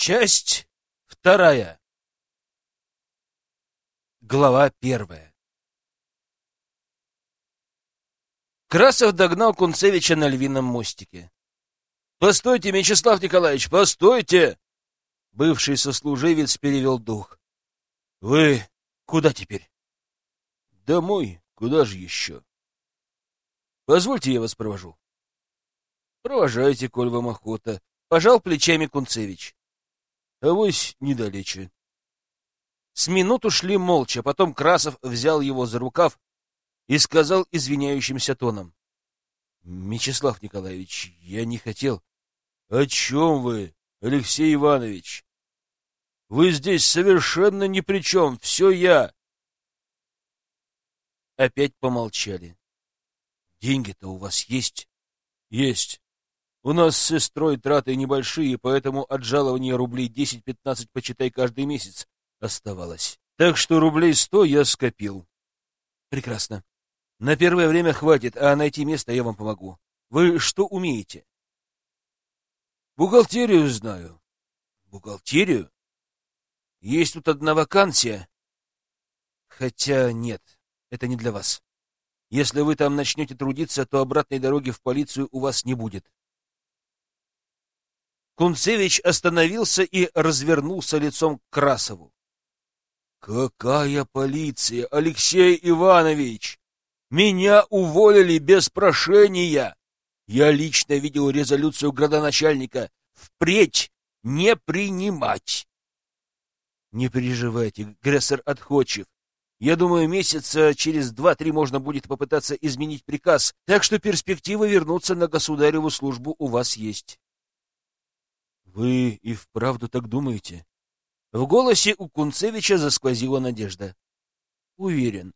Часть вторая. Глава первая. Красов догнал Кунцевича на львином мостике. «Постойте, Мячеслав Николаевич, постойте!» Бывший сослуживец перевел дух. «Вы куда теперь?» «Домой. Куда же еще?» «Позвольте, я вас провожу». «Провожайте, коль вам охота», — пожал плечами Кунцевич. «Авось недалече». С минуту шли молча, потом Красов взял его за рукав и сказал извиняющимся тоном. — Мячеслав Николаевич, я не хотел. — О чем вы, Алексей Иванович? Вы здесь совершенно ни при чем, все я. Опять помолчали. — Деньги-то у вас есть? — Есть. У нас с сестрой траты небольшие, поэтому от жалования рублей 10-15, почитай, каждый месяц оставалось. Так что рублей сто я скопил. Прекрасно. На первое время хватит, а найти место я вам помогу. Вы что умеете? Бухгалтерию знаю. Бухгалтерию? Есть тут одна вакансия. Хотя нет, это не для вас. Если вы там начнете трудиться, то обратной дороги в полицию у вас не будет. Кунцевич остановился и развернулся лицом к Красову. Какая полиция, Алексей Иванович! Меня уволили без прошения! Я лично видел резолюцию градоначальника. Впредь не принимать! Не переживайте, Грессер отходчив. Я думаю, месяца через два-три можно будет попытаться изменить приказ, так что перспектива вернуться на государеву службу у вас есть. Вы и вправду так думаете? В голосе у Кунцевича засквозила надежда. Уверен.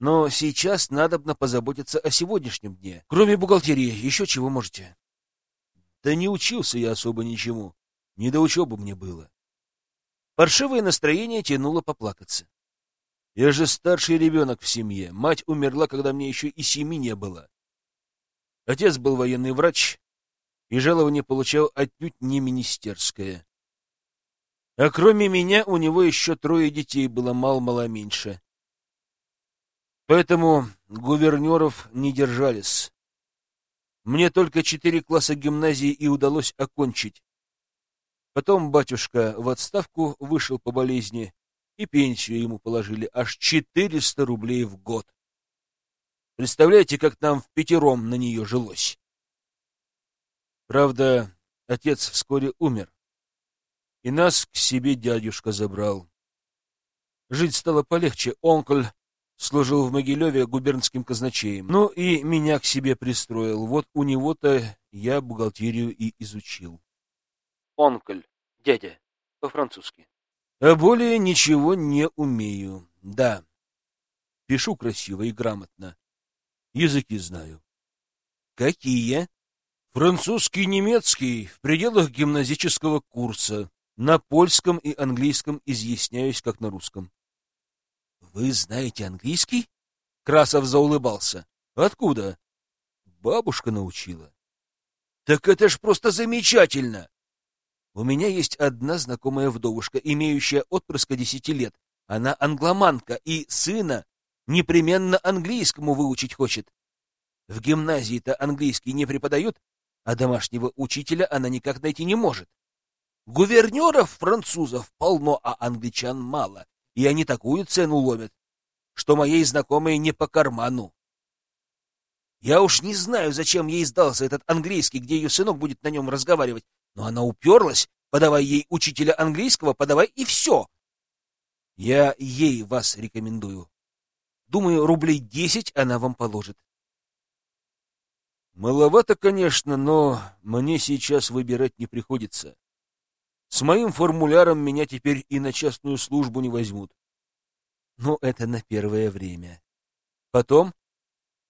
Но сейчас надобно позаботиться о сегодняшнем дне. Кроме бухгалтерии, еще чего можете? Да не учился я особо ничему. Не до учебы мне было. Паршивое настроение тянуло поплакаться. Я же старший ребенок в семье. Мать умерла, когда мне еще и семи не было. Отец был военный врач, и жалование получал отнюдь не министерское. А кроме меня у него еще трое детей было мало-мало меньше. Поэтому гувернеров не держались. Мне только четыре класса гимназии и удалось окончить. Потом батюшка в отставку вышел по болезни, и пенсию ему положили аж 400 рублей в год. Представляете, как нам в пятером на нее жилось? Правда, отец вскоре умер и нас к себе дядюшка забрал. Жить стало полегче. Онкль служил в Могилеве губернским казначеем. Ну и меня к себе пристроил. Вот у него-то я бухгалтерию и изучил. Онкль, дядя, по-французски. А более ничего не умею. Да, пишу красиво и грамотно. Языки знаю. Какие? Французский и немецкий в пределах гимназического курса. На польском и английском изъясняюсь, как на русском. — Вы знаете английский? Красов заулыбался. — Откуда? — Бабушка научила. — Так это ж просто замечательно! У меня есть одна знакомая вдовушка, имеющая отпрыска десяти лет. Она англоманка и сына непременно английскому выучить хочет. В гимназии-то английский не преподают, а домашнего учителя она никак найти не может. Гувернеров французов полно, а англичан мало, и они такую цену ловят, что моей знакомой не по карману. Я уж не знаю, зачем ей сдался этот английский, где ее сынок будет на нем разговаривать, но она уперлась, подавай ей учителя английского, подавай и все. Я ей вас рекомендую. Думаю, рублей десять она вам положит. Маловато, конечно, но мне сейчас выбирать не приходится. С моим формуляром меня теперь и на частную службу не возьмут. Но это на первое время. Потом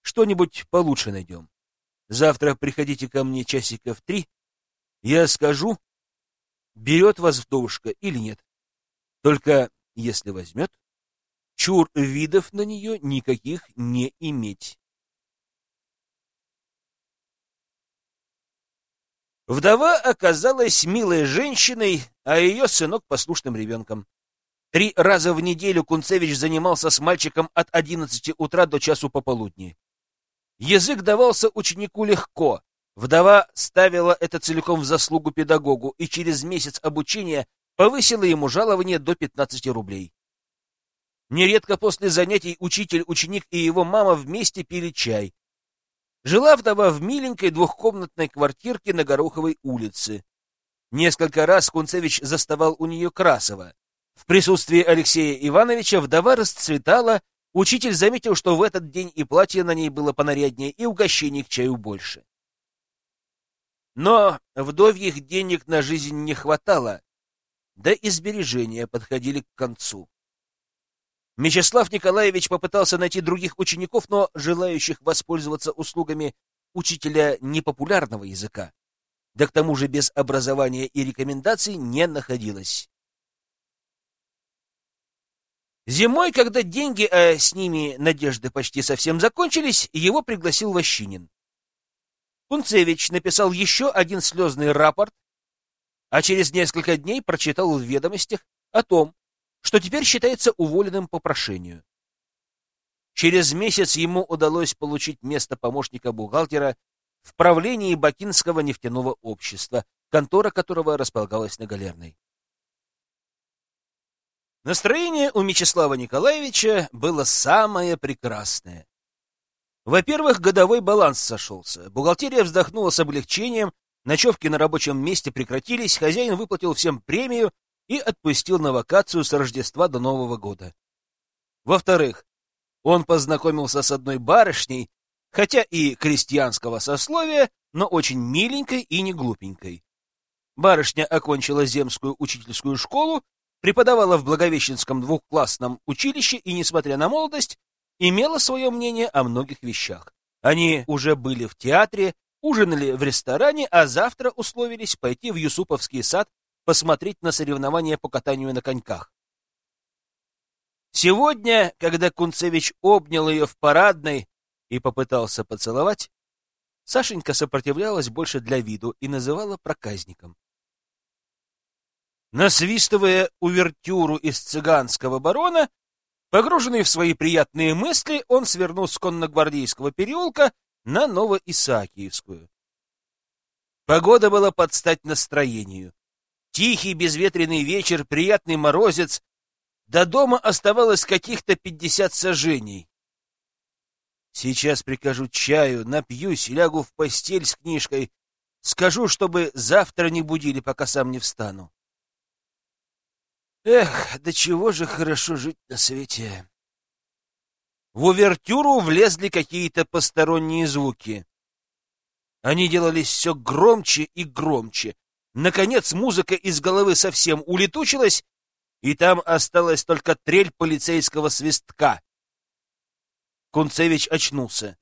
что-нибудь получше найдем. Завтра приходите ко мне часиков три. Я скажу, берет вас вдовушка или нет. Только если возьмет, чур видов на нее никаких не иметь. Вдова оказалась милой женщиной, а ее сынок послушным ребенком. Три раза в неделю Кунцевич занимался с мальчиком от 11 утра до часу пополудни. Язык давался ученику легко. Вдова ставила это целиком в заслугу педагогу и через месяц обучения повысила ему жалование до 15 рублей. Нередко после занятий учитель, ученик и его мама вместе пили чай. Жила вдова в миленькой двухкомнатной квартирке на Гороховой улице. Несколько раз Кунцевич заставал у нее Красова. В присутствии Алексея Ивановича вдова расцветала, учитель заметил, что в этот день и платье на ней было понаряднее, и угощений к чаю больше. Но вдовьих денег на жизнь не хватало, да и сбережения подходили к концу. Мячеслав Николаевич попытался найти других учеников, но желающих воспользоваться услугами учителя непопулярного языка, да к тому же без образования и рекомендаций, не находилось. Зимой, когда деньги, а с ними надежды почти совсем закончились, его пригласил Ващинин. Кунцевич написал еще один слезный рапорт, а через несколько дней прочитал в ведомостях о том, что теперь считается уволенным по прошению. Через месяц ему удалось получить место помощника бухгалтера в правлении Бакинского нефтяного общества, контора которого располагалась на Галерной. Настроение у Мечислава Николаевича было самое прекрасное. Во-первых, годовой баланс сошелся. Бухгалтерия вздохнула с облегчением, ночевки на рабочем месте прекратились, хозяин выплатил всем премию и отпустил на вакацию с Рождества до Нового года. Во-вторых, он познакомился с одной барышней, хотя и крестьянского сословия, но очень миленькой и не глупенькой. Барышня окончила земскую учительскую школу преподавала в Благовещенском двухклассном училище и, несмотря на молодость, имела свое мнение о многих вещах. Они уже были в театре, ужинали в ресторане, а завтра условились пойти в Юсуповский сад посмотреть на соревнования по катанию на коньках. Сегодня, когда Кунцевич обнял ее в парадной и попытался поцеловать, Сашенька сопротивлялась больше для виду и называла проказником. Насвистывая увертюру из цыганского барона, погруженный в свои приятные мысли, он свернул с конногвардейского переулка на Новоисаакиевскую. Погода была под стать настроению. Тихий безветренный вечер, приятный морозец. До дома оставалось каких-то пятьдесят сажений. Сейчас прикажу чаю, напьюсь, лягу в постель с книжкой. Скажу, чтобы завтра не будили, пока сам не встану. Эх, да чего же хорошо жить на свете. В увертюру влезли какие-то посторонние звуки. Они делались все громче и громче. Наконец музыка из головы совсем улетучилась, и там осталась только трель полицейского свистка. Кунцевич очнулся.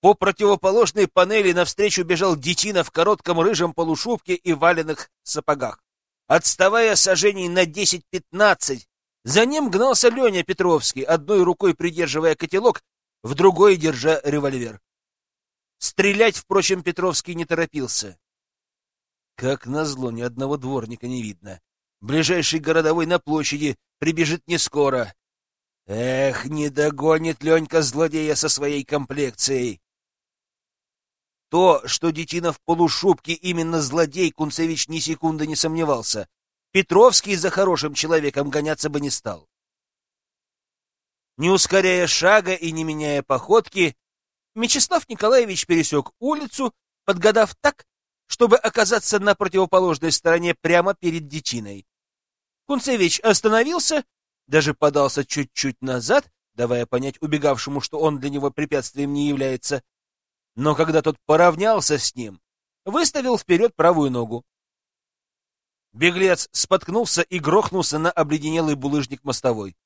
По противоположной панели навстречу бежал детина в коротком рыжем полушубке и валенных сапогах отставая сажений на 10-15. За ним гнался Леня Петровский, одной рукой придерживая котелок, в другой держа револьвер. Стрелять, впрочем, Петровский не торопился. Как назло, ни одного дворника не видно. Ближайший городовой на площади прибежит не скоро. Эх, не догонит Ленька злодея со своей комплекцией. То, что детина в полушубке именно злодей, Кунцевич ни секунды не сомневался. Петровский за хорошим человеком гоняться бы не стал. Не ускоряя шага и не меняя походки, Мечислав Николаевич пересек улицу, подгадав так, чтобы оказаться на противоположной стороне прямо перед детиной. Кунцевич остановился, даже подался чуть-чуть назад, давая понять убегавшему, что он для него препятствием не является, но когда тот поравнялся с ним, выставил вперед правую ногу. Беглец споткнулся и грохнулся на обледенелый булыжник мостовой.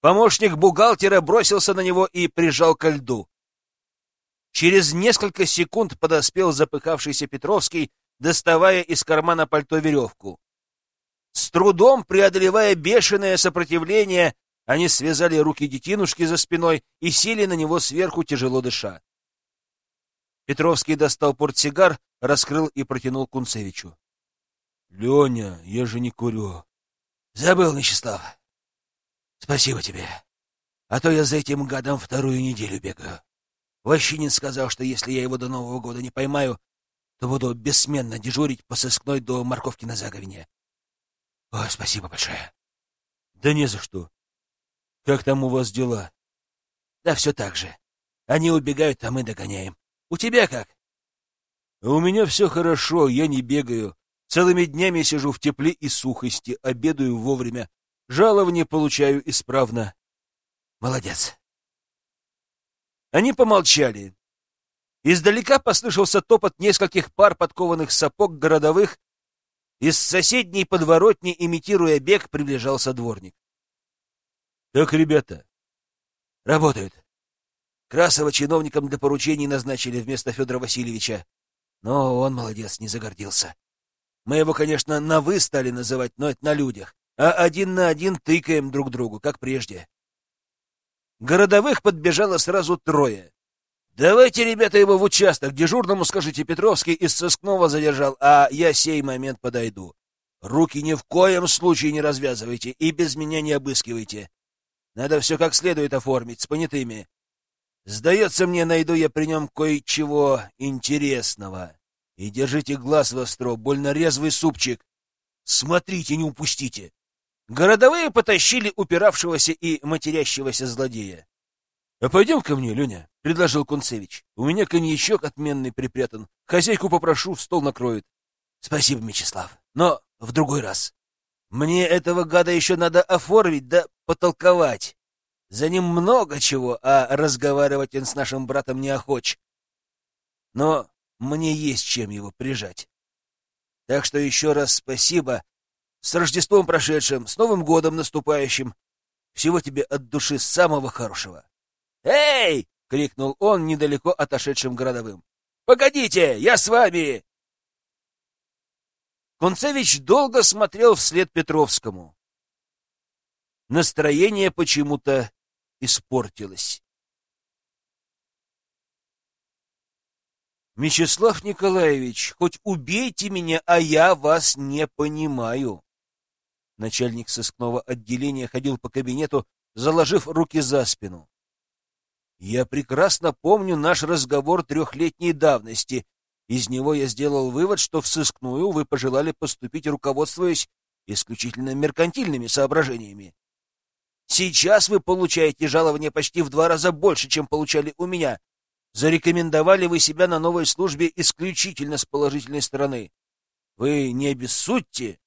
Помощник бухгалтера бросился на него и прижал ко льду. Через несколько секунд подоспел запыхавшийся Петровский, доставая из кармана пальто веревку. С трудом преодолевая бешеное сопротивление, они связали руки детинушки за спиной и сели на него сверху, тяжело дыша. Петровский достал портсигар, раскрыл и протянул Кунцевичу. Леня, я же не курю. Забыл, Вячеслав. Спасибо тебе. А то я за этим гадом вторую неделю бегаю. Ващинин сказал, что если я его до Нового года не поймаю, то буду бессменно дежурить по сыскной до морковки на заговине. О, спасибо большое. Да не за что. Как там у вас дела? Да все так же. Они убегают, а мы догоняем. У тебя как? У меня все хорошо, я не бегаю. Целыми днями сижу в тепле и сухости, обедаю вовремя. Жалование получаю исправно. Молодец. Они помолчали. Издалека послышался топот нескольких пар подкованных сапог городовых. Из соседней подворотни, имитируя бег, приближался дворник. — Так, ребята, работают. Красова чиновником для поручений назначили вместо Федора Васильевича. Но он, молодец, не загордился. Мы его, конечно, на «вы» стали называть, но это на людях. А один на один тыкаем друг другу, как прежде. Городовых подбежало сразу трое. «Давайте, ребята, его в участок. Дежурному скажите, Петровский из сыскного задержал, а я сей момент подойду. Руки ни в коем случае не развязывайте и без меня не обыскивайте. Надо все как следует оформить, с понятыми. Сдается мне, найду я при нем кое-чего интересного. И держите глаз востро, больно резвый супчик. Смотрите, не упустите. Городовые потащили упиравшегося и матерящегося злодея. — А пойдем ко мне, Леня, — предложил Кунцевич. — У меня коньячок отменный припрятан. Хозяйку попрошу, стол накроет. — Спасибо, Мечислав, но в другой раз. Мне этого гада еще надо оформить да потолковать. За ним много чего, а разговаривать он с нашим братом не охоч. Но мне есть чем его прижать. Так что еще раз спасибо с Рождеством прошедшим, с Новым годом наступающим. Всего тебе от души самого хорошего. «Эй!» — крикнул он недалеко отошедшим городовым. «Погодите, я с вами!» Концевич долго смотрел вслед Петровскому. Настроение почему-то испортилось. «Мечислав Николаевич, хоть убейте меня, а я вас не понимаю!» Начальник сыскного отделения ходил по кабинету, заложив руки за спину. Я прекрасно помню наш разговор трехлетней давности. Из него я сделал вывод, что в сыскную вы пожелали поступить, руководствуясь исключительно меркантильными соображениями. Сейчас вы получаете жалование почти в два раза больше, чем получали у меня. Зарекомендовали вы себя на новой службе исключительно с положительной стороны. Вы не обессудьте,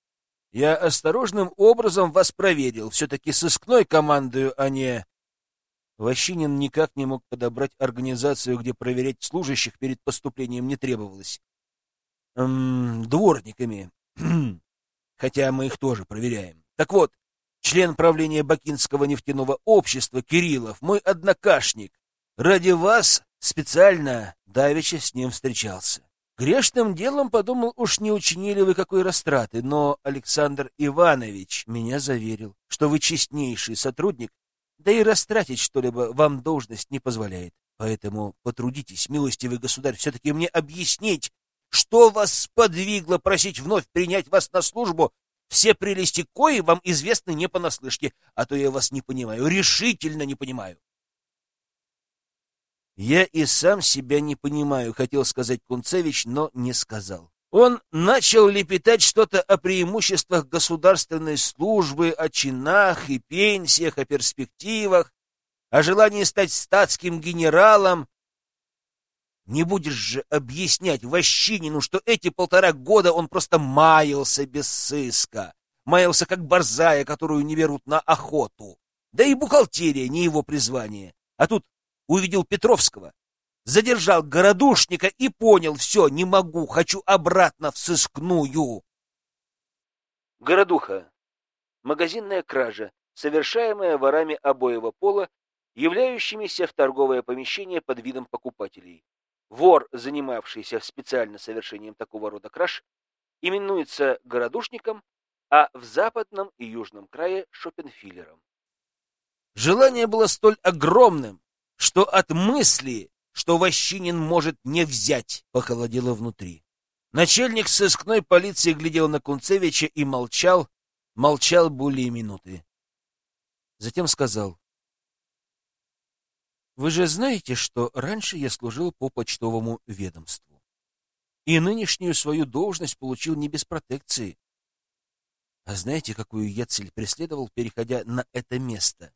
я осторожным образом вас проверил. Все-таки сыскной командую, а не... Ващинин никак не мог подобрать организацию, где проверять служащих перед поступлением не требовалось. Эм, дворниками. Хотя мы их тоже проверяем. Так вот, член правления Бакинского нефтяного общества Кириллов, мой однокашник, ради вас специально давеча с ним встречался. Грешным делом подумал, уж не учинили вы какой растраты, но Александр Иванович меня заверил, что вы честнейший сотрудник, да и растратить что-либо вам должность не позволяет. Поэтому потрудитесь, милостивый государь, все-таки мне объяснить, что вас сподвигло просить вновь принять вас на службу, все прелести кои вам известны не понаслышке, а то я вас не понимаю, решительно не понимаю. Я и сам себя не понимаю, хотел сказать Кунцевич, но не сказал. Он начал лепетать что-то о преимуществах государственной службы, о чинах и пенсиях, о перспективах, о желании стать статским генералом. Не будешь же объяснять Ващинину, что эти полтора года он просто маялся без сыска, маялся как борзая, которую не берут на охоту. Да и бухгалтерия не его призвание. А тут увидел Петровского, задержал городушника и понял, все, не могу, хочу обратно в сыскную. Городуха. Магазинная кража, совершаемая ворами обоего пола, являющимися в торговое помещение под видом покупателей. Вор, занимавшийся специально совершением такого рода краж, именуется городушником, а в западном и южном крае — шопенфиллером. Желание было столь огромным, что от мысли, что Ващинин может не взять, похолодело внутри. Начальник сыскной полиции глядел на Кунцевича и молчал, молчал более минуты. Затем сказал. «Вы же знаете, что раньше я служил по почтовому ведомству. И нынешнюю свою должность получил не без протекции. А знаете, какую я цель преследовал, переходя на это место?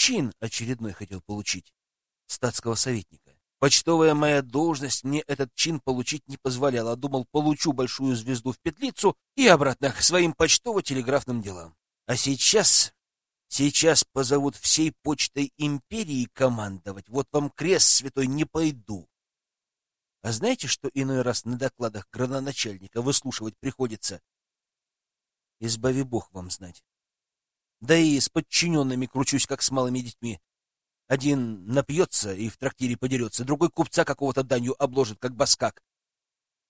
Чин очередной хотел получить. Статского советника. Почтовая моя должность мне этот чин получить не позволяла. Думал, получу большую звезду в петлицу и обратно к своим почтово-телеграфным делам. А сейчас... Сейчас позовут всей почтой империи командовать. Вот вам крест святой не пойду. А знаете, что иной раз на докладах градоначальника выслушивать приходится? Избави Бог вам знать. Да и с подчиненными кручусь, как с малыми детьми. Один напьется и в трактире подерется, другой купца какого-то данью обложит, как баскак.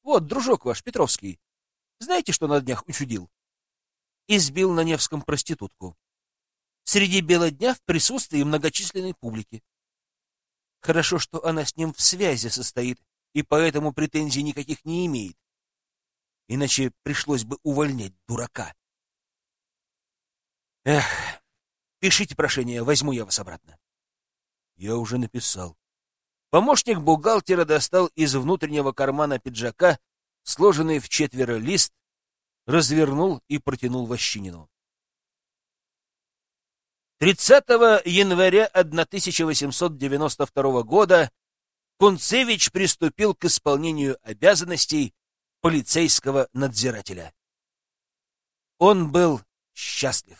Вот, дружок ваш, Петровский, знаете, что на днях учудил? Избил на Невском проститутку. Среди бела дня в присутствии многочисленной публики. Хорошо, что она с ним в связи состоит, и поэтому претензий никаких не имеет. Иначе пришлось бы увольнять дурака. Эх, пишите прошение, возьму я вас обратно. Я уже написал. Помощник бухгалтера достал из внутреннего кармана пиджака сложенный в четверо лист, развернул и протянул Ващинину. 30 января 1892 года Кунцевич приступил к исполнению обязанностей полицейского надзирателя. Он был счастлив.